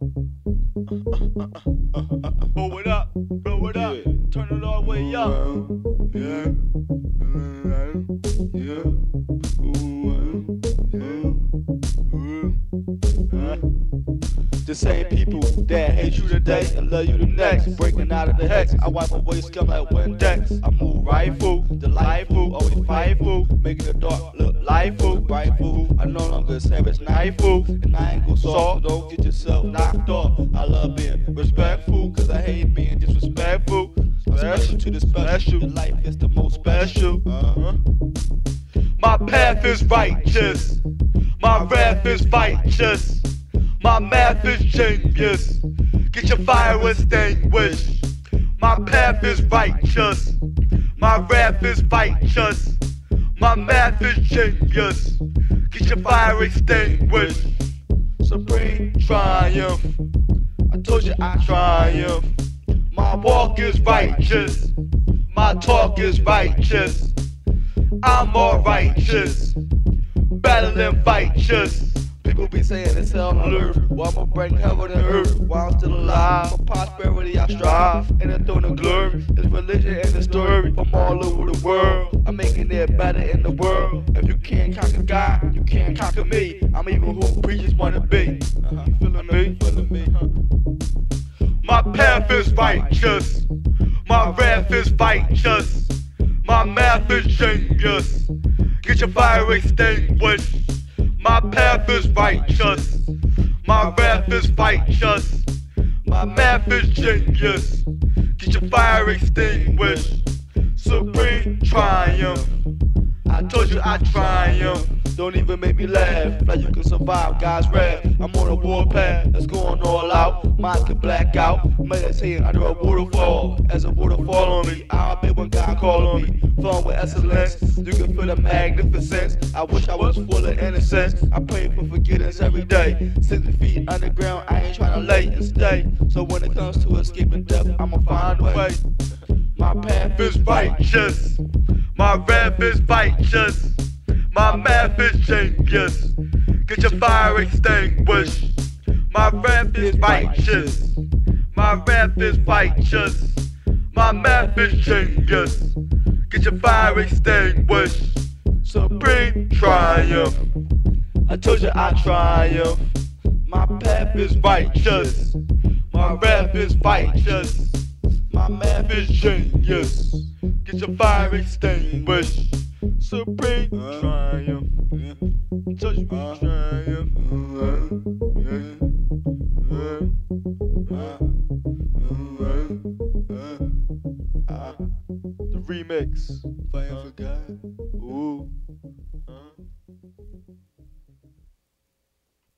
Blow it up, blow it up, turn it all the way up. Yeah. Yeah. yeah. The same people that hate you today and love you the next. Breaking out of the hex, I wipe away scum like Windex. I move rightful, delightful, always fightful, making the dark look lightful, rightful. I no longer savage knifeful, and I ain't go soft, so don't get yourself Special to the special, life is the most special. Uh-huh. My path is righteous, my wrath is righteous. My math is genius. Get your fire extinguished. My path is righteous. My wrath is righteous. My math is genius. Get your fire extinguished. Supreme triumph. I told you I triumph. My walk is righteous. My talk is righteous. I'm more righteous. Battling righteous. People be saying it's hell on earth. Well, I'ma bring heaven and earth while I'm still alive. For prosperity, I strive. And the throne of glory is religion and the story from all over the world. I'm making it better in the world. If you can't conquer God, you can't conquer me. I'm even who preachers wanna be. Uh-huh. You feeling me? Feeling me, righteous. My wrath is righteous. My math is genius. Get your fire extinguished. My path is righteous. My wrath is righteous. My math is genius. Get your fire extinguished. Supreme triumph. I told you I triumph. Don't even make me laugh. Like you can survive God's wrath. I'm on a warpath that's going all out. Mind can black out. Meditating under a waterfall. As a waterfall on me, I'll be when God call on me. Fun with excellence. You can feel the magnificence. I wish I was full of innocence. I pray for forgiveness every day. 60 feet underground, I ain't trying to lay and stay. So when it comes to escaping death, I'ma find a way. My path is righteous. My wrath is righteous. My math is genius. Get your fire extinguished. My wrath is righteous. My wrath is righteous. My math is genius. Get your fire extinguished. Supreme triumph. I told you I triumph. My path is righteous. My wrath is righteous. My math is genius. Get your fire extinguished. Supreme triumph. Touch me triumph. The remix. Fighting for God.